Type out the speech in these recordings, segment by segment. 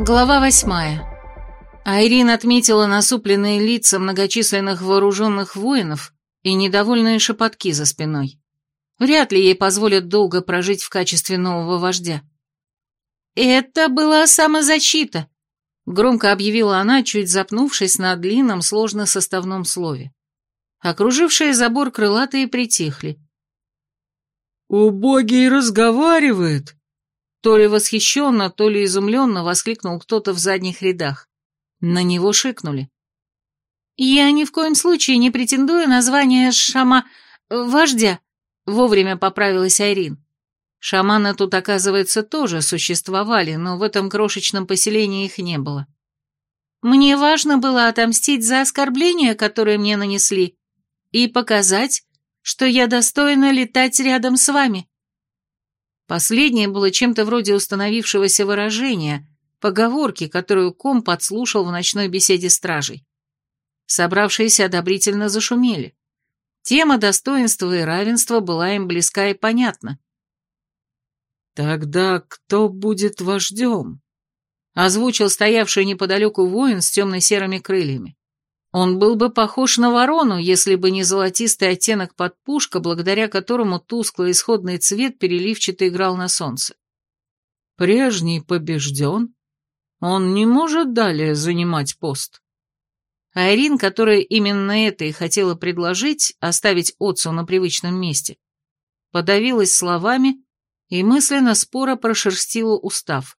Глава восьмая. Айрин отметила насупленные лица многочисленных вооруженных воинов и недовольные шепотки за спиной. Вряд ли ей позволят долго прожить в качестве нового вождя. «Это была самозащита», — громко объявила она, чуть запнувшись на длинном сложно-составном слове. Окружившие забор крылатые притихли. «Убогий разговаривает!» То ли восхищенно, то ли изумленно воскликнул кто-то в задних рядах. На него шикнули. «Я ни в коем случае не претендую на звание шама... вождя», — вовремя поправилась Айрин. Шаманы тут, оказывается, тоже существовали, но в этом крошечном поселении их не было. Мне важно было отомстить за оскорбления, которые мне нанесли, и показать, что я достойна летать рядом с вами. Последнее было чем-то вроде установившегося выражения, поговорки, которую Ком подслушал в ночной беседе стражей. Собравшиеся одобрительно зашумели. Тема достоинства и равенства была им близка и понятна. «Тогда кто будет вождем?» — озвучил стоявший неподалеку воин с темно-серыми крыльями. Он был бы похож на ворону, если бы не золотистый оттенок подпушка, благодаря которому тусклый исходный цвет переливчато играл на солнце. Прежний побежден. Он не может далее занимать пост. Айрин, которая именно это и хотела предложить, оставить отцу на привычном месте, подавилась словами и мысленно споро прошерстила устав.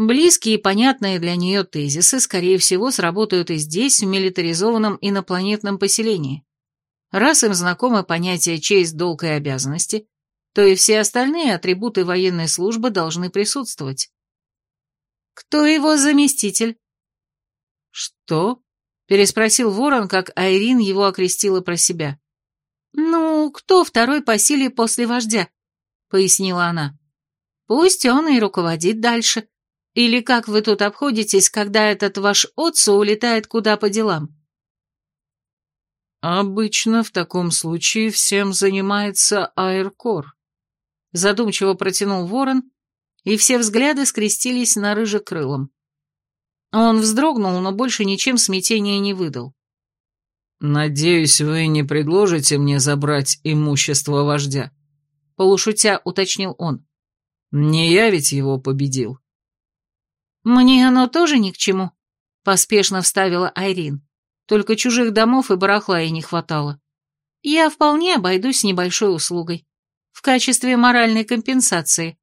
Близкие и понятные для нее тезисы, скорее всего, сработают и здесь, в милитаризованном инопланетном поселении. Раз им знакомы понятия честь, долг и обязанности, то и все остальные атрибуты военной службы должны присутствовать. «Кто его заместитель?» «Что?» — переспросил Ворон, как Айрин его окрестила про себя. «Ну, кто второй по силе после вождя?» — пояснила она. «Пусть он и руководит дальше. Или как вы тут обходитесь, когда этот ваш отцу улетает куда по делам?» «Обычно в таком случае всем занимается Аэркор», — задумчиво протянул ворон, и все взгляды скрестились на рыжекрылом. Он вздрогнул, но больше ничем смятения не выдал. «Надеюсь, вы не предложите мне забрать имущество вождя?» Полушутя уточнил он. «Не я ведь его победил». «Мне оно тоже ни к чему», — поспешно вставила Айрин. «Только чужих домов и барахла ей не хватало. Я вполне обойдусь небольшой услугой. В качестве моральной компенсации».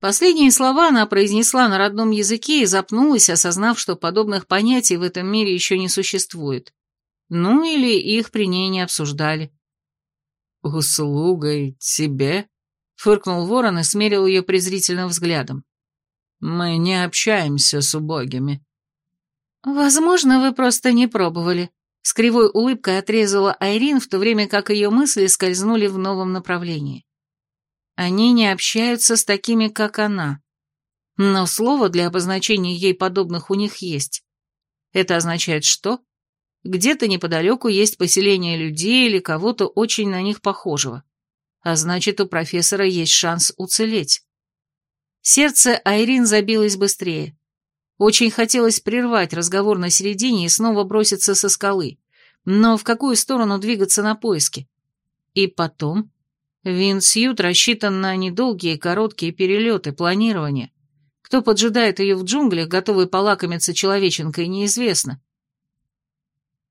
Последние слова она произнесла на родном языке и запнулась, осознав, что подобных понятий в этом мире еще не существует. Ну или их при ней не обсуждали. «Услугой тебе?» — фыркнул ворон и смерил ее презрительным взглядом. Мы не общаемся с убогими». «Возможно, вы просто не пробовали», — с кривой улыбкой отрезала Айрин, в то время как ее мысли скользнули в новом направлении. Они не общаются с такими, как она. Но слово для обозначения ей подобных у них есть. Это означает что? Где-то неподалеку есть поселение людей или кого-то очень на них похожего. А значит, у профессора есть шанс уцелеть. Сердце Айрин забилось быстрее. Очень хотелось прервать разговор на середине и снова броситься со скалы. Но в какую сторону двигаться на поиски? И потом... Винсьют рассчитан на недолгие короткие перелеты, планирование. Кто поджидает ее в джунглях, готовый полакомиться человеченкой, неизвестно.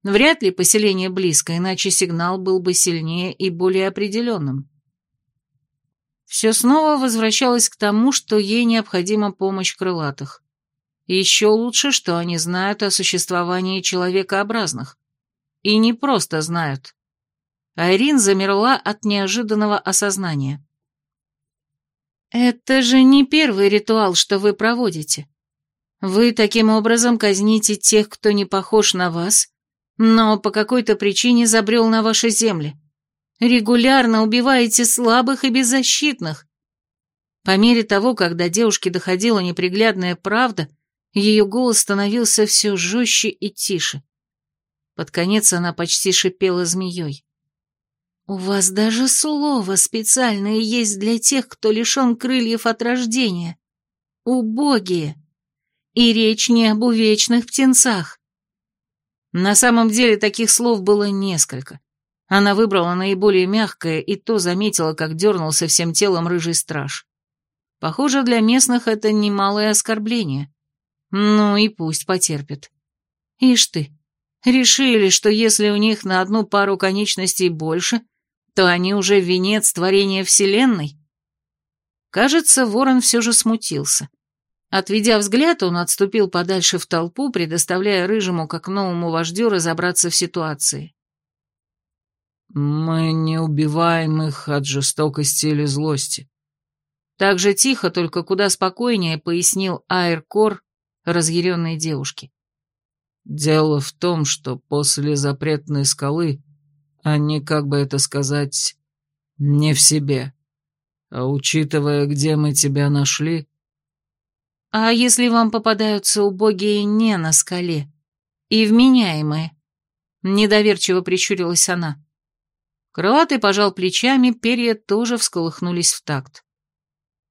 Вряд ли поселение близко, иначе сигнал был бы сильнее и более определенным. Все снова возвращалось к тому, что ей необходима помощь крылатых. еще лучше, что они знают о существовании человекообразных. И не просто знают. Айрин замерла от неожиданного осознания. «Это же не первый ритуал, что вы проводите. Вы таким образом казните тех, кто не похож на вас, но по какой-то причине забрел на ваши земли. Регулярно убиваете слабых и беззащитных. По мере того, как до девушки доходила неприглядная правда, ее голос становился все жестче и тише. Под конец она почти шипела змеей. «У вас даже слово специальное есть для тех, кто лишен крыльев от рождения. Убогие. И речь не об увечных птенцах. На самом деле таких слов было несколько. Она выбрала наиболее мягкое и то заметила, как дернулся всем телом рыжий страж. Похоже, для местных это немалое оскорбление. Ну и пусть потерпит. Ишь ты, решили, что если у них на одну пару конечностей больше, то они уже венец творения Вселенной? Кажется, ворон все же смутился. Отведя взгляд, он отступил подальше в толпу, предоставляя Рыжему как новому вождю разобраться в ситуации. «Мы не убиваем их от жестокости или злости», так же тихо, только куда спокойнее пояснил Айркор разъяренной девушке. «Дело в том, что после запретной скалы они, как бы это сказать, не в себе. А учитывая, где мы тебя нашли...» «А если вам попадаются убогие не на скале и вменяемые?» Недоверчиво прищурилась она. Крылатый пожал плечами, перья тоже всколыхнулись в такт.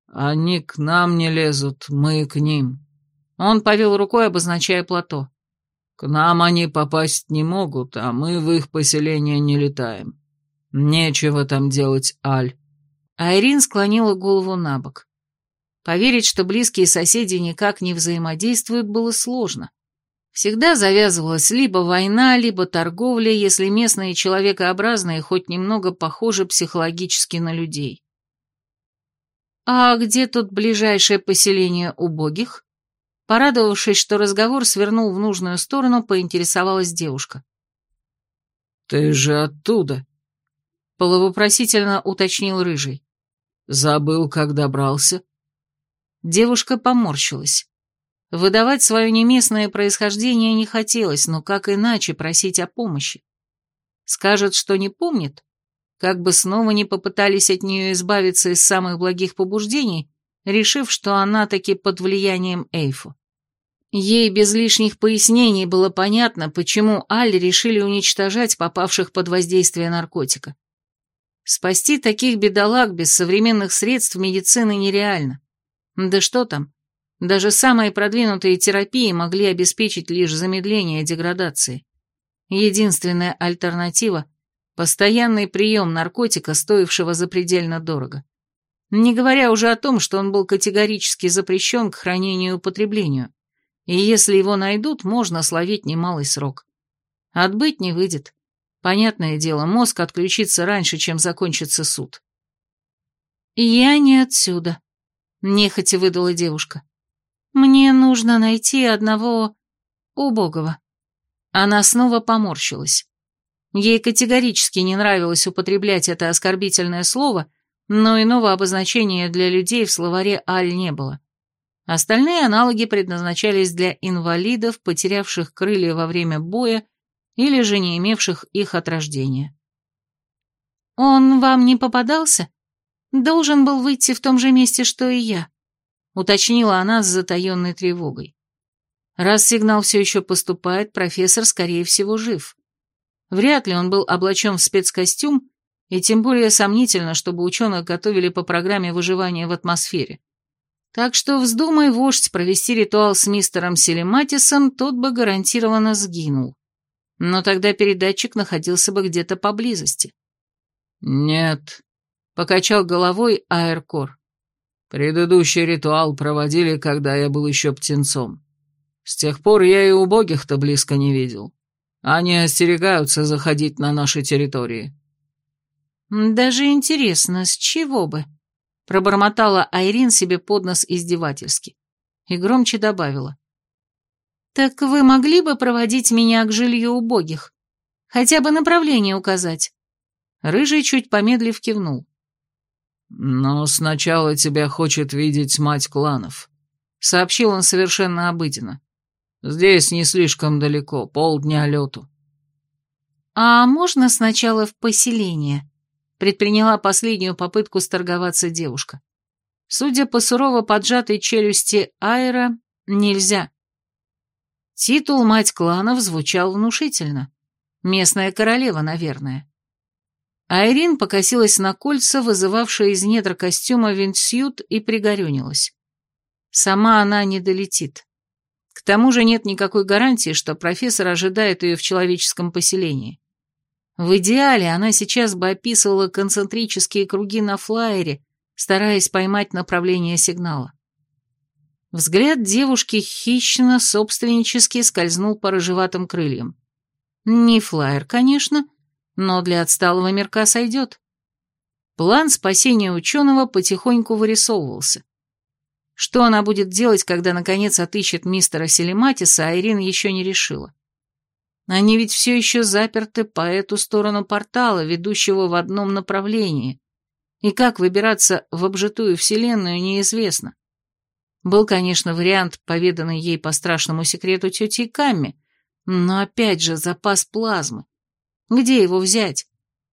«Они к нам не лезут, мы к ним». Он повел рукой, обозначая плато. «К нам они попасть не могут, а мы в их поселение не летаем. Нечего там делать, Аль». Айрин склонила голову на бок. Поверить, что близкие соседи никак не взаимодействуют, было сложно. Всегда завязывалась либо война, либо торговля, если местные человекообразные хоть немного похожи психологически на людей. «А где тут ближайшее поселение убогих?» Порадовавшись, что разговор свернул в нужную сторону, поинтересовалась девушка. «Ты же оттуда?» Полувопросительно уточнил Рыжий. «Забыл, как добрался?» Девушка поморщилась. Выдавать свое неместное происхождение не хотелось, но как иначе просить о помощи? Скажет, что не помнит? как бы снова не попытались от нее избавиться из самых благих побуждений, решив, что она таки под влиянием Эйфу. Ей без лишних пояснений было понятно, почему Аль решили уничтожать попавших под воздействие наркотика. Спасти таких бедолаг без современных средств медицины нереально. Да что там, даже самые продвинутые терапии могли обеспечить лишь замедление деградации. Единственная альтернатива Постоянный прием наркотика, стоившего запредельно дорого. Не говоря уже о том, что он был категорически запрещен к хранению и употреблению, и если его найдут, можно словить немалый срок. Отбыть не выйдет. Понятное дело, мозг отключится раньше, чем закончится суд. «Я не отсюда», — нехотя выдала девушка. «Мне нужно найти одного убогого». Она снова поморщилась. Ей категорически не нравилось употреблять это оскорбительное слово, но иного обозначения для людей в словаре «аль» не было. Остальные аналоги предназначались для инвалидов, потерявших крылья во время боя или же не имевших их от рождения. «Он вам не попадался? Должен был выйти в том же месте, что и я», — уточнила она с затаенной тревогой. Раз сигнал все еще поступает, профессор, скорее всего, жив. Вряд ли он был облачен в спецкостюм, и тем более сомнительно, чтобы ученых готовили по программе выживания в атмосфере. Так что, вздумай вождь провести ритуал с мистером Селематисом, тот бы гарантированно сгинул. Но тогда передатчик находился бы где-то поблизости. «Нет», — покачал головой Аэркор. «Предыдущий ритуал проводили, когда я был еще птенцом. С тех пор я и убогих-то близко не видел. Они остерегаются заходить на наши территории». «Даже интересно, с чего бы?» Пробормотала Айрин себе под нос издевательски. И громче добавила. «Так вы могли бы проводить меня к жилью убогих? Хотя бы направление указать?» Рыжий чуть помедлив кивнул. «Но сначала тебя хочет видеть мать кланов», — сообщил он совершенно обыденно. Здесь не слишком далеко, полдня лету. А можно сначала в поселение? Предприняла последнюю попытку сторговаться девушка. Судя по сурово поджатой челюсти Айра, нельзя. Титул «Мать кланов» звучал внушительно. Местная королева, наверное. Айрин покосилась на кольца, вызывавшие из недр костюма винтсьют, и пригорюнилась. Сама она не долетит. К тому же нет никакой гарантии, что профессор ожидает ее в человеческом поселении. В идеале она сейчас бы описывала концентрические круги на флайере, стараясь поймать направление сигнала. Взгляд девушки хищно, собственнически скользнул по рыжеватым крыльям. Не флайер, конечно, но для отсталого мирка сойдет. План спасения ученого потихоньку вырисовывался. Что она будет делать, когда наконец отыщет мистера Селематиса, Айрин еще не решила. Они ведь все еще заперты по эту сторону портала, ведущего в одном направлении. И как выбираться в обжитую вселенную, неизвестно. Был, конечно, вариант, поведанный ей по страшному секрету тети Камми, но опять же запас плазмы. Где его взять?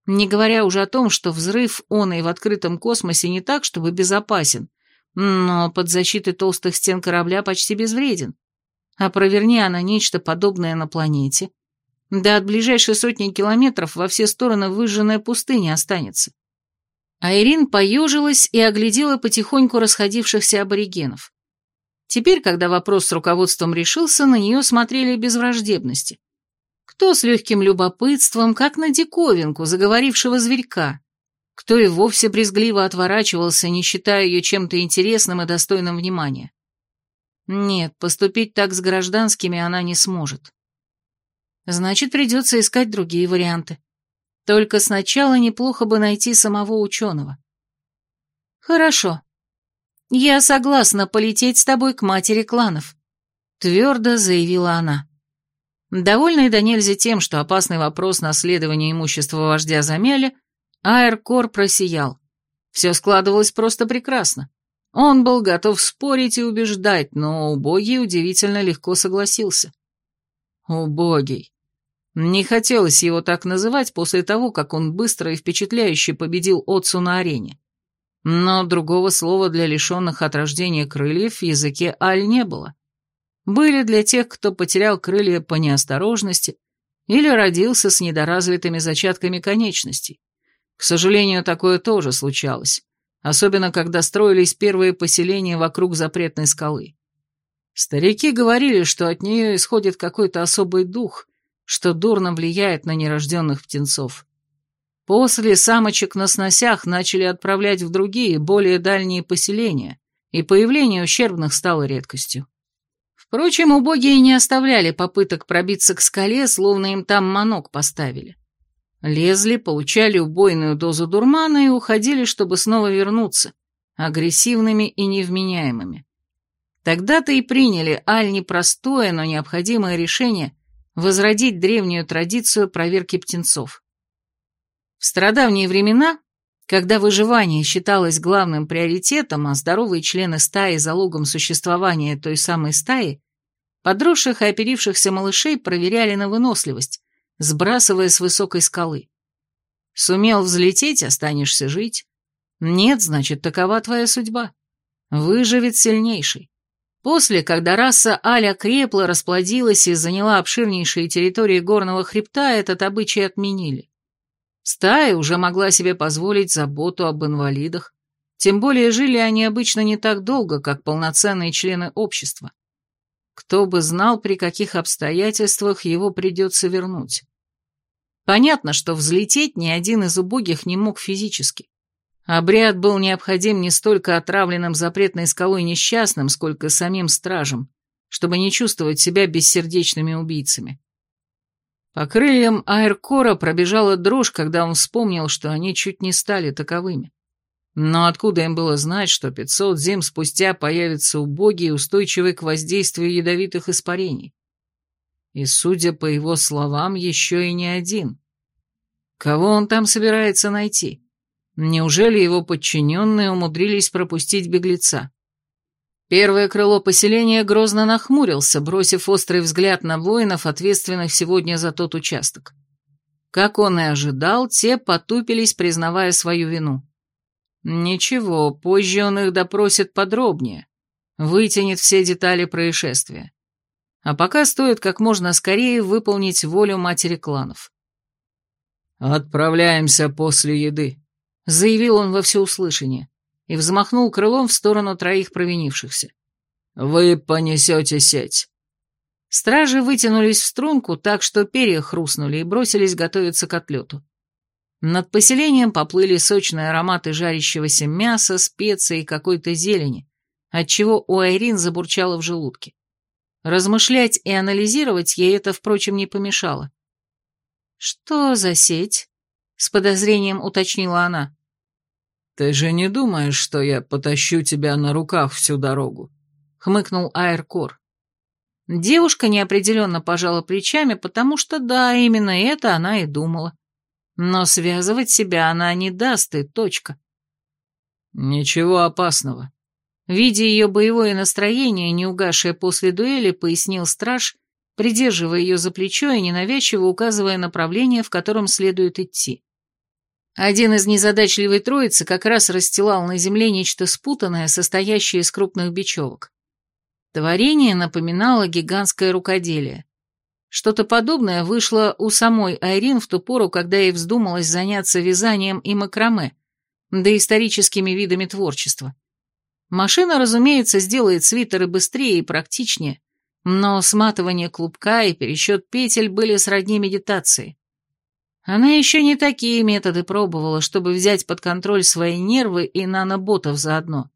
Не говоря уже о том, что взрыв он и в открытом космосе не так, чтобы безопасен, но под защитой толстых стен корабля почти безвреден. А проверни она нечто подобное на планете, да от ближайшей сотни километров во все стороны выжженная пустыня останется. Айрин поежилась и оглядела потихоньку расходившихся аборигенов. Теперь, когда вопрос с руководством решился, на нее смотрели без враждебности. Кто с легким любопытством, как на диковинку заговорившего зверька, кто и вовсе брезгливо отворачивался, не считая ее чем-то интересным и достойным внимания. Нет, поступить так с гражданскими она не сможет. Значит, придется искать другие варианты. Только сначала неплохо бы найти самого ученого. Хорошо, «Я согласна полететь с тобой к матери кланов», — твердо заявила она. Довольный до нельзя тем, что опасный вопрос наследования имущества вождя замяли, Аэркор просиял. Все складывалось просто прекрасно. Он был готов спорить и убеждать, но убогий удивительно легко согласился. Убогий. Не хотелось его так называть после того, как он быстро и впечатляюще победил Отцу на арене. Но другого слова для лишенных от рождения крыльев в языке аль не было. Были для тех, кто потерял крылья по неосторожности или родился с недоразвитыми зачатками конечностей. К сожалению, такое тоже случалось, особенно когда строились первые поселения вокруг запретной скалы. Старики говорили, что от нее исходит какой-то особый дух, что дурно влияет на нерожденных птенцов. После самочек на сносях начали отправлять в другие, более дальние поселения, и появление ущербных стало редкостью. Впрочем, убогие не оставляли попыток пробиться к скале, словно им там манок поставили. Лезли, получали убойную дозу дурмана и уходили, чтобы снова вернуться, агрессивными и невменяемыми. Тогда-то и приняли аль непростое, но необходимое решение возродить древнюю традицию проверки птенцов. В стародавние времена, когда выживание считалось главным приоритетом, а здоровые члены стаи залогом существования той самой стаи, подросших и оперившихся малышей проверяли на выносливость, сбрасывая с высокой скалы. Сумел взлететь, останешься жить. Нет, значит, такова твоя судьба. Выживет сильнейший. После, когда раса Аля крепла, расплодилась и заняла обширнейшие территории горного хребта, этот обычай отменили. Стая уже могла себе позволить заботу об инвалидах, тем более жили они обычно не так долго, как полноценные члены общества. Кто бы знал, при каких обстоятельствах его придется вернуть. Понятно, что взлететь ни один из убогих не мог физически. Обряд был необходим не столько отравленным запретной скалой несчастным, сколько самим стражем, чтобы не чувствовать себя бессердечными убийцами. По крыльям Аэркора пробежала дрожь, когда он вспомнил, что они чуть не стали таковыми. Но откуда им было знать, что 500 зим спустя появится убогий и устойчивый к воздействию ядовитых испарений? И, судя по его словам, еще и не один. Кого он там собирается найти? Неужели его подчиненные умудрились пропустить беглеца? Первое крыло поселения грозно нахмурился, бросив острый взгляд на воинов, ответственных сегодня за тот участок. Как он и ожидал, те потупились, признавая свою вину. Ничего, позже он их допросит подробнее, вытянет все детали происшествия. А пока стоит как можно скорее выполнить волю матери кланов. «Отправляемся после еды», — заявил он во всеуслышание и взмахнул крылом в сторону троих провинившихся. «Вы понесете сеть. Стражи вытянулись в струнку так, что перья хрустнули и бросились готовиться к отлету. Над поселением поплыли сочные ароматы жарящегося мяса, специй и какой-то зелени, отчего у Айрин забурчало в желудке. Размышлять и анализировать ей это, впрочем, не помешало. «Что за сеть?» — с подозрением уточнила она. «Ты же не думаешь, что я потащу тебя на руках всю дорогу?» — хмыкнул Айркор. Девушка неопределенно пожала плечами, потому что, да, именно это она и думала. Но связывать себя она не даст, и точка. «Ничего опасного». Видя ее боевое настроение, не угасшее после дуэли, пояснил страж, придерживая ее за плечо и ненавязчиво указывая направление, в котором следует идти. Один из незадачливой троицы как раз расстилал на земле нечто спутанное, состоящее из крупных бечевок. Творение напоминало гигантское рукоделие. Что-то подобное вышло у самой Айрин в ту пору, когда ей вздумалось заняться вязанием и макраме, да историческими видами творчества. Машина, разумеется, сделает свитеры быстрее и практичнее, но сматывание клубка и пересчет петель были сродни медитации. Она еще не такие методы пробовала, чтобы взять под контроль свои нервы и наноботов заодно.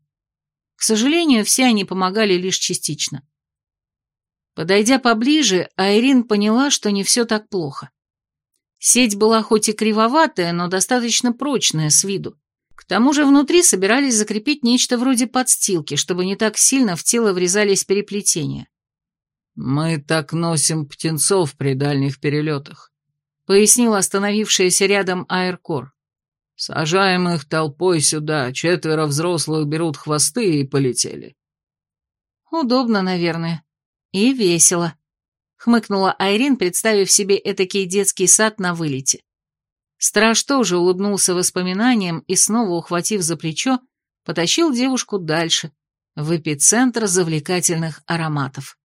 К сожалению, все они помогали лишь частично. Подойдя поближе, Айрин поняла, что не все так плохо. Сеть была хоть и кривоватая, но достаточно прочная с виду. К тому же внутри собирались закрепить нечто вроде подстилки, чтобы не так сильно в тело врезались переплетения. «Мы так носим птенцов при дальних перелетах», — пояснил остановившийся рядом Айркор. «Сажаем их толпой сюда, четверо взрослых берут хвосты и полетели». «Удобно, наверное», «И весело», — хмыкнула Айрин, представив себе этакий детский сад на вылете. Страж тоже улыбнулся воспоминаниям и, снова ухватив за плечо, потащил девушку дальше, в эпицентр завлекательных ароматов.